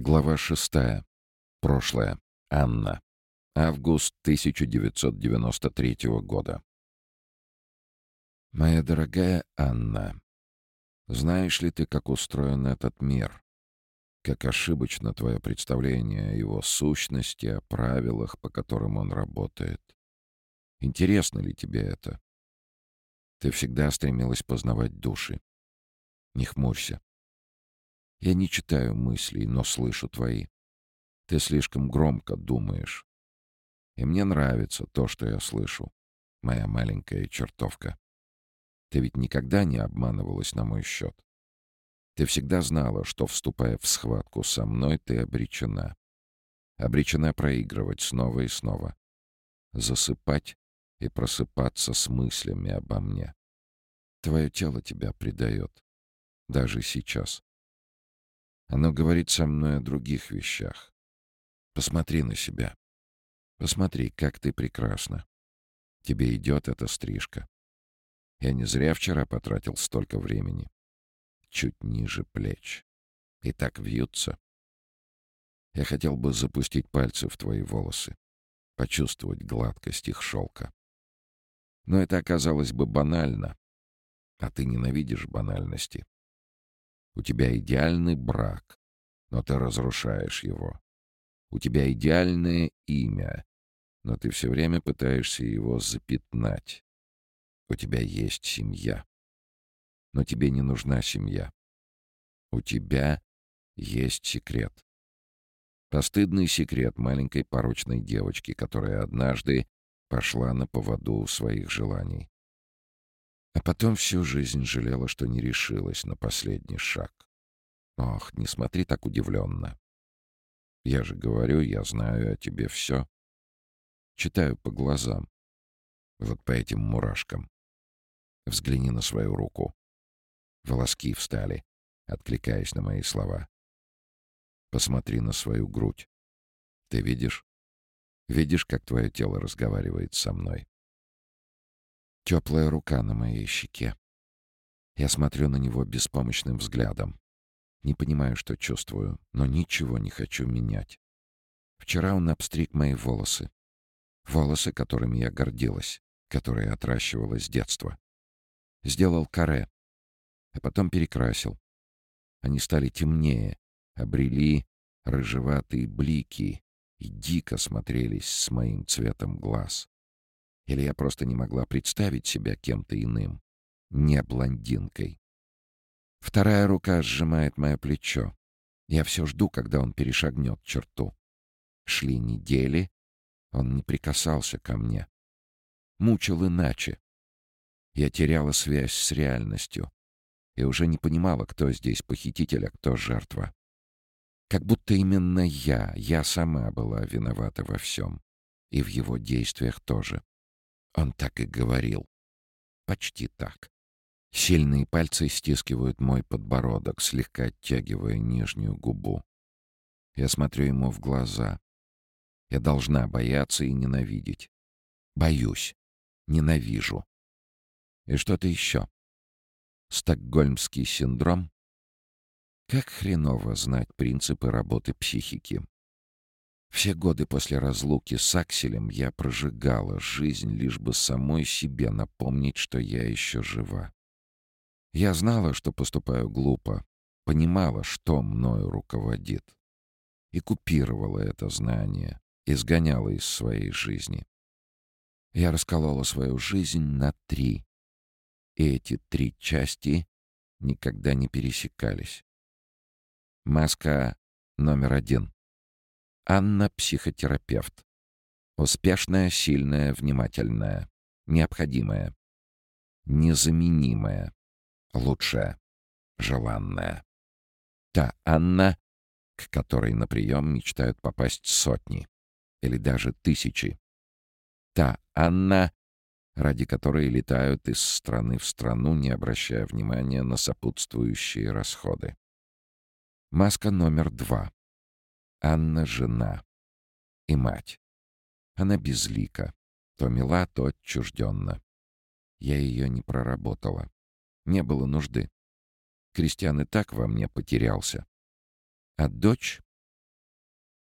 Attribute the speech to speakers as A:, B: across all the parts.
A: Глава шестая. Прошлое. Анна. Август 1993 года. Моя дорогая Анна, знаешь ли ты, как устроен этот мир? Как ошибочно твое представление о его сущности, о правилах, по которым он работает? Интересно ли тебе это? Ты всегда стремилась познавать души. Не хмурься. Я не читаю мыслей, но слышу твои. Ты слишком громко думаешь. И мне нравится то, что я слышу, моя маленькая чертовка. Ты ведь никогда не обманывалась на мой счет. Ты всегда знала, что, вступая в схватку со мной, ты обречена. Обречена проигрывать снова и снова. Засыпать и просыпаться с мыслями обо мне. Твое тело тебя предает. Даже сейчас. Оно говорит со мной о других вещах. Посмотри на себя. Посмотри, как ты прекрасна. Тебе идет эта стрижка. Я не зря вчера потратил столько времени. Чуть ниже плеч. И так вьются. Я хотел бы запустить пальцы в твои волосы, почувствовать гладкость их шелка. Но это оказалось бы банально, а ты ненавидишь банальности. У тебя идеальный брак, но ты разрушаешь его. У тебя идеальное имя, но ты все время пытаешься его запятнать. У тебя есть семья, но тебе не нужна семья. У тебя есть секрет. Постыдный секрет маленькой порочной девочки, которая однажды пошла на поводу своих желаний. А потом всю жизнь жалела, что не решилась на последний шаг. Ох, не смотри так удивленно. Я же говорю, я знаю о тебе все. Читаю по глазам. Вот по этим мурашкам. Взгляни на свою руку. Волоски встали, откликаясь на мои слова. Посмотри на свою грудь. Ты видишь? Видишь, как твое тело разговаривает со мной? Теплая рука на моей щеке. Я смотрю на него беспомощным взглядом. Не понимаю, что чувствую, но ничего не хочу менять. Вчера он обстриг мои волосы. Волосы, которыми я гордилась, которые отращивала с детства. Сделал каре, а потом перекрасил. Они стали темнее, обрели рыжеватые блики и дико смотрелись с моим цветом глаз. Или я просто не могла представить себя кем-то иным, не блондинкой. Вторая рука сжимает мое плечо. Я все жду, когда он перешагнет черту. Шли недели, он не прикасался ко мне. Мучил иначе. Я теряла связь с реальностью и уже не понимала, кто здесь похититель, а кто жертва. Как будто именно я, я сама была виновата во всем. И в его действиях тоже. Он так и говорил. Почти так. Сильные пальцы стискивают мой подбородок, слегка оттягивая нижнюю губу. Я смотрю ему в глаза. Я должна бояться и ненавидеть. Боюсь. Ненавижу. И что-то еще. Стокгольмский синдром? Как хреново знать принципы работы психики. Все годы после разлуки с Акселем я прожигала жизнь, лишь бы самой себе напомнить, что я еще жива. Я знала, что поступаю глупо, понимала, что мною руководит. И купировала это знание, изгоняла из своей жизни. Я расколола свою жизнь на три. И эти три части никогда не пересекались. Маска номер один. Анна — психотерапевт. Успешная, сильная, внимательная. Необходимая. Незаменимая. Лучшая. Желанная. Та Анна, к которой на прием мечтают попасть сотни или даже тысячи. Та Анна, ради которой летают из страны в страну, не обращая внимания на сопутствующие расходы. Маска номер два. Анна — жена и мать. Она безлика, то мила, то отчужденна. Я ее не проработала. Не было нужды. Кристиан и так во мне потерялся. А дочь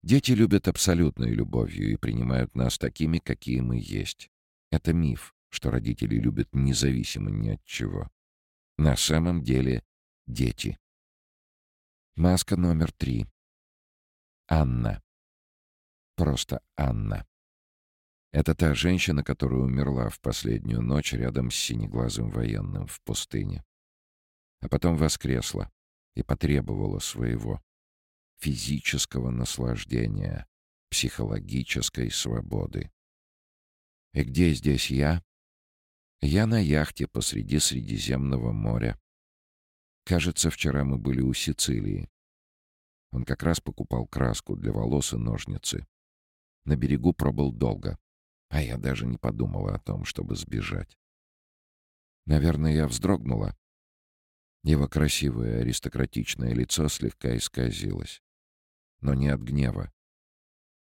A: Дети любят абсолютной любовью и принимают нас такими, какие мы есть. Это миф, что родители любят независимо ни от чего. На самом деле — дети. Маска номер три. Анна. Просто Анна. Это та женщина, которая умерла в последнюю ночь рядом с синеглазым военным в пустыне. А потом воскресла и потребовала своего физического наслаждения, психологической свободы. И где здесь я? Я на яхте посреди Средиземного моря. Кажется, вчера мы были у Сицилии. Он как раз покупал краску для волос и ножницы. На берегу пробыл долго, а я даже не подумала о том, чтобы сбежать. Наверное, я вздрогнула. Его красивое аристократичное лицо слегка исказилось. Но не от гнева.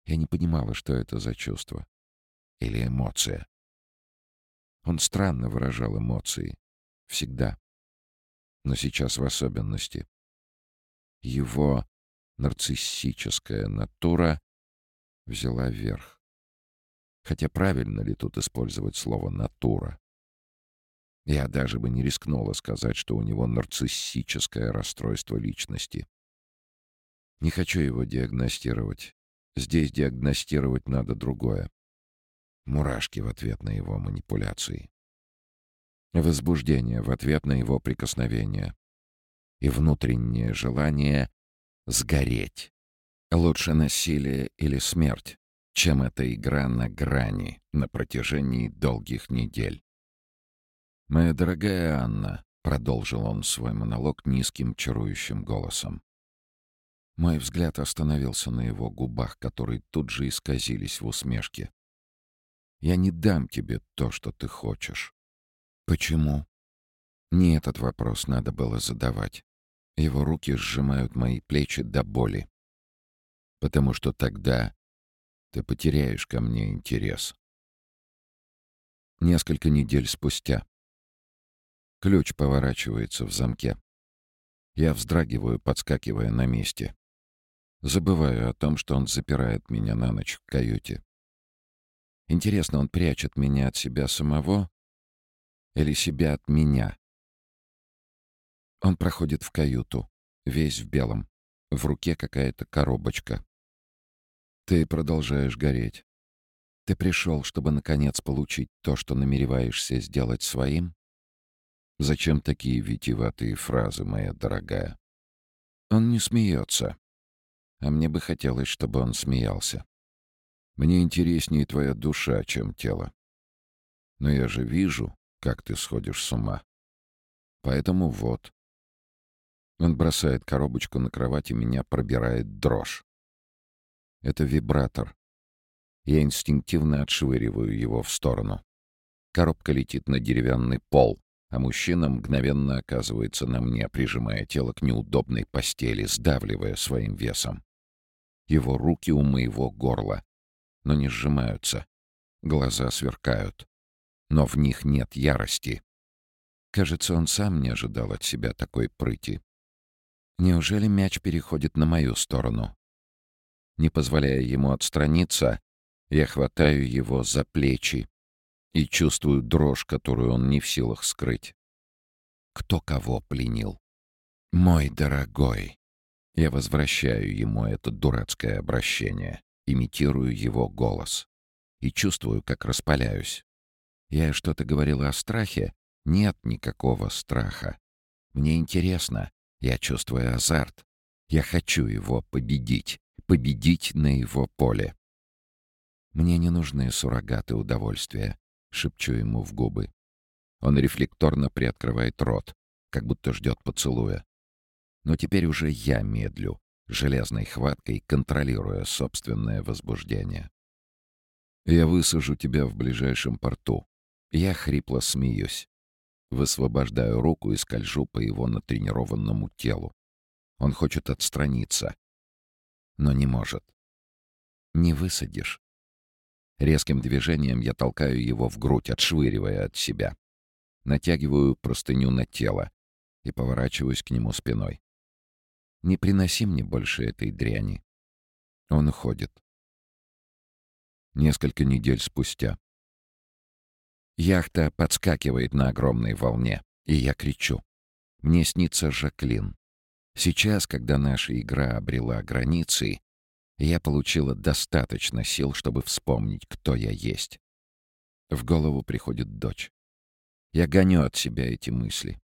A: Я не понимала, что это за чувство. Или эмоция. Он странно выражал эмоции. Всегда. Но сейчас в особенности. Его нарциссическая натура взяла верх. Хотя правильно ли тут использовать слово «натура»? Я даже бы не рискнула сказать, что у него нарциссическое расстройство личности. Не хочу его диагностировать. Здесь диагностировать надо другое. Мурашки в ответ на его манипуляции. Возбуждение в ответ на его прикосновение. И внутреннее желание сгореть. Лучше насилие или смерть, чем эта игра на грани на протяжении долгих недель. «Моя дорогая Анна», — продолжил он свой монолог низким чарующим голосом. Мой взгляд остановился на его губах, которые тут же исказились в усмешке. «Я не дам тебе то, что ты хочешь». «Почему?» Не этот вопрос надо было задавать. Его руки сжимают мои плечи до боли. Потому что тогда ты потеряешь ко мне интерес. Несколько недель спустя. Ключ поворачивается в замке. Я вздрагиваю, подскакивая на месте. Забываю о том, что он запирает меня на ночь в каюте. Интересно, он прячет меня от себя самого или себя от меня? Он проходит в каюту, весь в белом. В руке какая-то коробочка. Ты продолжаешь гореть. Ты пришел, чтобы наконец получить то, что намереваешься сделать своим? Зачем такие витиеватые фразы, моя дорогая? Он не смеется. А мне бы хотелось, чтобы он смеялся. Мне интереснее твоя душа, чем тело. Но я же вижу, как ты сходишь с ума. Поэтому вот, он бросает коробочку на кровать, и меня пробирает дрожь. Это вибратор. Я инстинктивно отшвыриваю его в сторону. Коробка летит на деревянный пол, а мужчина мгновенно оказывается на мне, прижимая тело к неудобной постели, сдавливая своим весом. Его руки у моего горла, но не сжимаются. Глаза сверкают, но в них нет ярости. Кажется, он сам не ожидал от себя такой прыти. Неужели мяч переходит на мою сторону? Не позволяя ему отстраниться, я хватаю его за плечи и чувствую дрожь, которую он не в силах скрыть. Кто кого пленил? Мой дорогой. Я возвращаю ему это дурацкое обращение, имитирую его голос и чувствую, как распаляюсь. Я что-то говорила о страхе? Нет никакого страха. Мне интересно, я чувствую азарт. Я хочу его победить, победить на его поле. «Мне не нужны суррогаты удовольствия», — шепчу ему в губы. Он рефлекторно приоткрывает рот, как будто ждет поцелуя. Но теперь уже я медлю, железной хваткой контролируя собственное возбуждение. «Я высажу тебя в ближайшем порту». Я хрипло смеюсь. Высвобождаю руку и скольжу по его натренированному телу. Он хочет отстраниться, но не может. Не высадишь. Резким движением я толкаю его в грудь, отшвыривая от себя. Натягиваю простыню на тело и поворачиваюсь к нему спиной. Не приноси мне больше этой дряни. Он уходит. Несколько недель спустя. Яхта подскакивает на огромной волне, и я кричу. Мне снится Жаклин. Сейчас, когда наша игра обрела границы, я получила достаточно сил, чтобы вспомнить, кто я есть. В голову приходит дочь. Я гоню от себя эти мысли.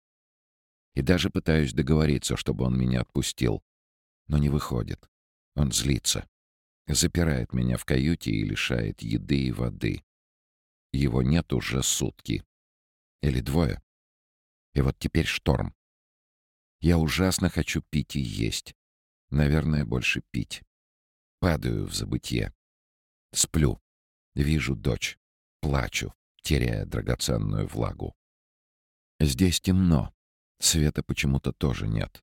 A: И даже пытаюсь договориться, чтобы он меня отпустил. Но не выходит. Он злится. Запирает меня в каюте и лишает еды и воды. Его нет уже сутки. Или двое. И вот теперь шторм. Я ужасно хочу пить и есть. Наверное, больше пить. Падаю в забытье. Сплю. Вижу дочь. Плачу, теряя драгоценную влагу. Здесь темно. Света почему-то тоже нет.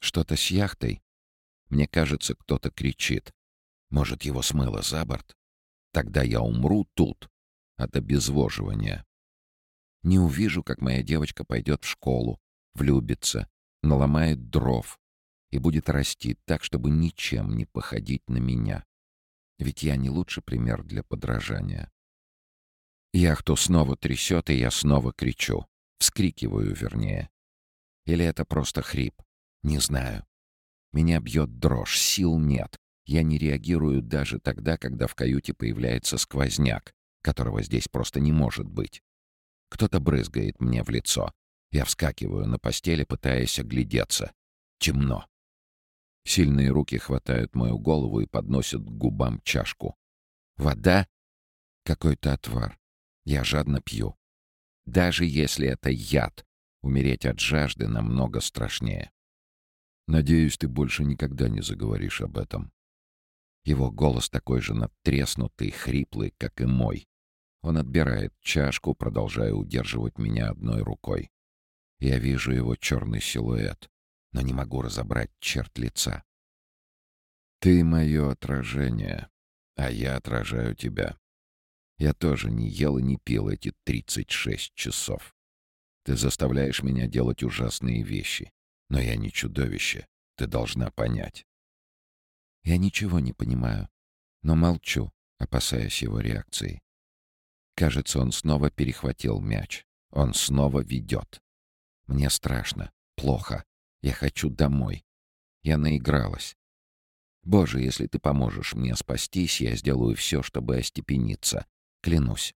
A: Что-то с яхтой? Мне кажется, кто-то кричит. Может, его смыло за борт? Тогда я умру тут от обезвоживания. Не увижу, как моя девочка пойдет в школу, влюбится, наломает дров и будет расти так, чтобы ничем не походить на меня. Ведь я не лучший пример для подражания. Яхту снова трясет, и я снова кричу. Вскрикиваю, вернее. Или это просто хрип? Не знаю. Меня бьет дрожь, сил нет. Я не реагирую даже тогда, когда в каюте появляется сквозняк, которого здесь просто не может быть. Кто-то брызгает мне в лицо. Я вскакиваю на постели, пытаясь оглядеться. Темно. Сильные руки хватают мою голову и подносят к губам чашку. Вода? Какой-то отвар. Я жадно пью. Даже если это яд, умереть от жажды намного страшнее. Надеюсь, ты больше никогда не заговоришь об этом. Его голос такой же надтреснутый, хриплый, как и мой. Он отбирает чашку, продолжая удерживать меня одной рукой. Я вижу его черный силуэт, но не могу разобрать черт лица. Ты мое отражение, а я отражаю тебя. Я тоже не ел и не пил эти 36 часов. Ты заставляешь меня делать ужасные вещи. Но я не чудовище. Ты должна понять. Я ничего не понимаю, но молчу, опасаясь его реакции. Кажется, он снова перехватил мяч. Он снова ведет. Мне страшно, плохо. Я хочу домой. Я наигралась. Боже, если ты поможешь мне спастись, я сделаю все, чтобы остепениться. Клянусь.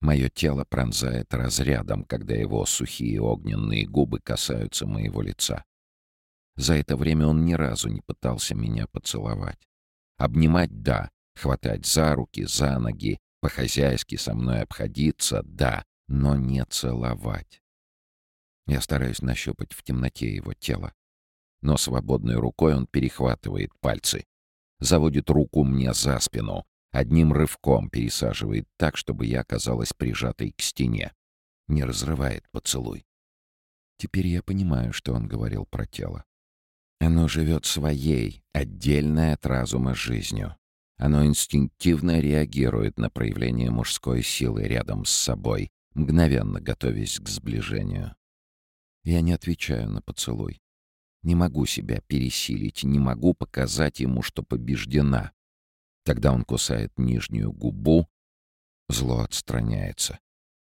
A: Мое тело пронзает разрядом, когда его сухие огненные губы касаются моего лица. За это время он ни разу не пытался меня поцеловать. Обнимать — да, хватать за руки, за ноги, по-хозяйски со мной обходиться — да, но не целовать. Я стараюсь нащупать в темноте его тело. Но свободной рукой он перехватывает пальцы, заводит руку мне за спину, одним рывком пересаживает так, чтобы я оказалась прижатой к стене. Не разрывает поцелуй. Теперь я понимаю, что он говорил про тело. Оно живет своей, отдельной от разума жизнью. Оно инстинктивно реагирует на проявление мужской силы рядом с собой, мгновенно готовясь к сближению. Я не отвечаю на поцелуй. Не могу себя пересилить, не могу показать ему, что побеждена. Тогда он кусает нижнюю губу, зло отстраняется.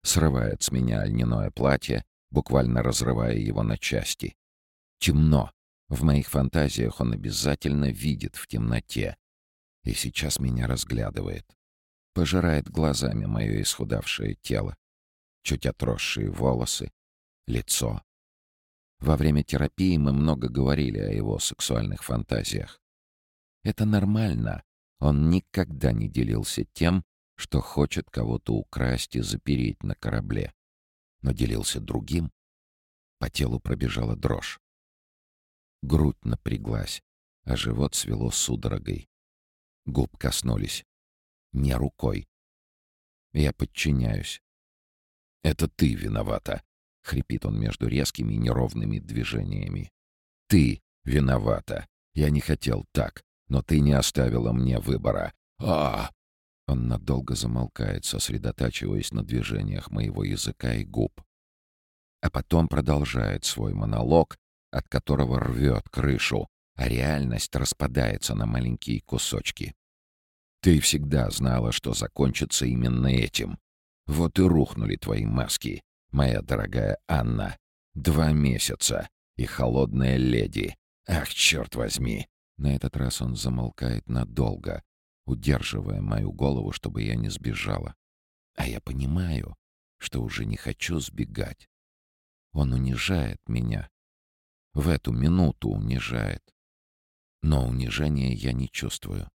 A: Срывает с меня льняное платье, буквально разрывая его на части. Темно. В моих фантазиях он обязательно видит в темноте. И сейчас меня разглядывает. Пожирает глазами мое исхудавшее тело. Чуть отросшие волосы, лицо. Во время терапии мы много говорили о его сексуальных фантазиях. Это нормально. Он никогда не делился тем, что хочет кого-то украсть и запереть на корабле. Но делился другим. По телу пробежала дрожь. Грудь напряглась, а живот свело судорогой. Губ коснулись. Не рукой. Я подчиняюсь. «Это ты виновата», — хрипит он между резкими неровными движениями. «Ты виновата. Я не хотел так, но ты не оставила мне выбора. а Он надолго замолкает, сосредотачиваясь на движениях моего языка и губ. А потом продолжает свой монолог, от которого рвет крышу, а реальность распадается на маленькие кусочки. Ты всегда знала, что закончится именно этим. Вот и рухнули твои маски, моя дорогая Анна. Два месяца. И холодная леди. Ах, черт возьми. На этот раз он замолкает надолго, удерживая мою голову, чтобы я не сбежала. А я понимаю, что уже не хочу сбегать. Он унижает меня. В эту минуту унижает. Но унижения я не чувствую.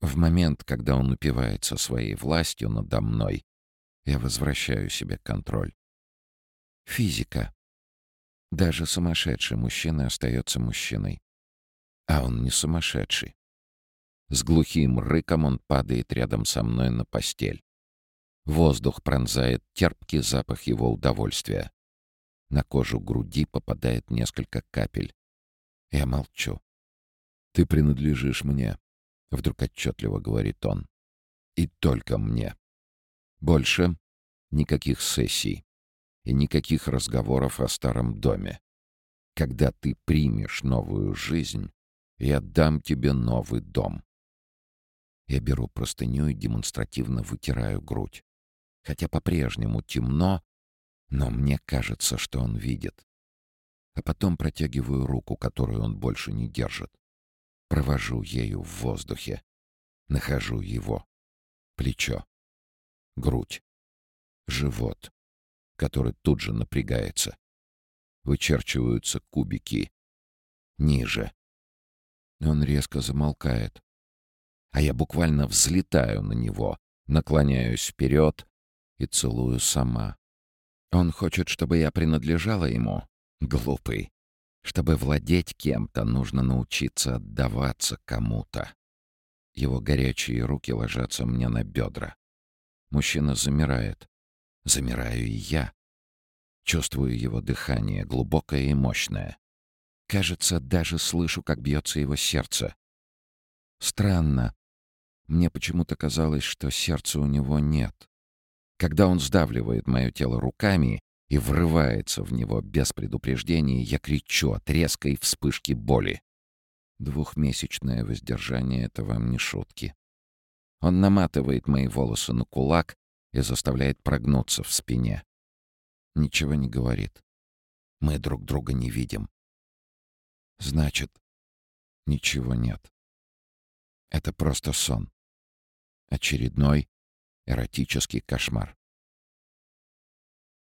A: В момент, когда он упивается своей властью надо мной, я возвращаю себе контроль. Физика. Даже сумасшедший мужчина остается мужчиной. А он не сумасшедший. С глухим рыком он падает рядом со мной на постель. Воздух пронзает терпкий запах его удовольствия. На кожу груди попадает несколько капель. Я молчу. «Ты принадлежишь мне», — вдруг отчетливо говорит он. «И только мне. Больше никаких сессий и никаких разговоров о старом доме. Когда ты примешь новую жизнь, я дам тебе новый дом». Я беру простыню и демонстративно вытираю грудь. Хотя по-прежнему темно, но мне кажется, что он видит. А потом протягиваю руку, которую он больше не держит. Провожу ею в воздухе. Нахожу его. Плечо. Грудь. Живот, который тут же напрягается. Вычерчиваются кубики. Ниже. Он резко замолкает. А я буквально взлетаю на него, наклоняюсь вперед и целую сама. Он хочет, чтобы я принадлежала ему? Глупый. Чтобы владеть кем-то, нужно научиться отдаваться кому-то. Его горячие руки ложатся мне на бедра. Мужчина замирает. Замираю и я. Чувствую его дыхание, глубокое и мощное. Кажется, даже слышу, как бьется его сердце. Странно. Мне почему-то казалось, что сердца у него нет. Когда он сдавливает мое тело руками и врывается в него без предупреждения, я кричу от резкой вспышки боли. Двухмесячное воздержание — это вам не шутки. Он наматывает мои волосы на кулак и заставляет прогнуться в спине. Ничего не говорит. Мы друг друга не видим. Значит, ничего нет. Это просто сон. Очередной эротический кошмар.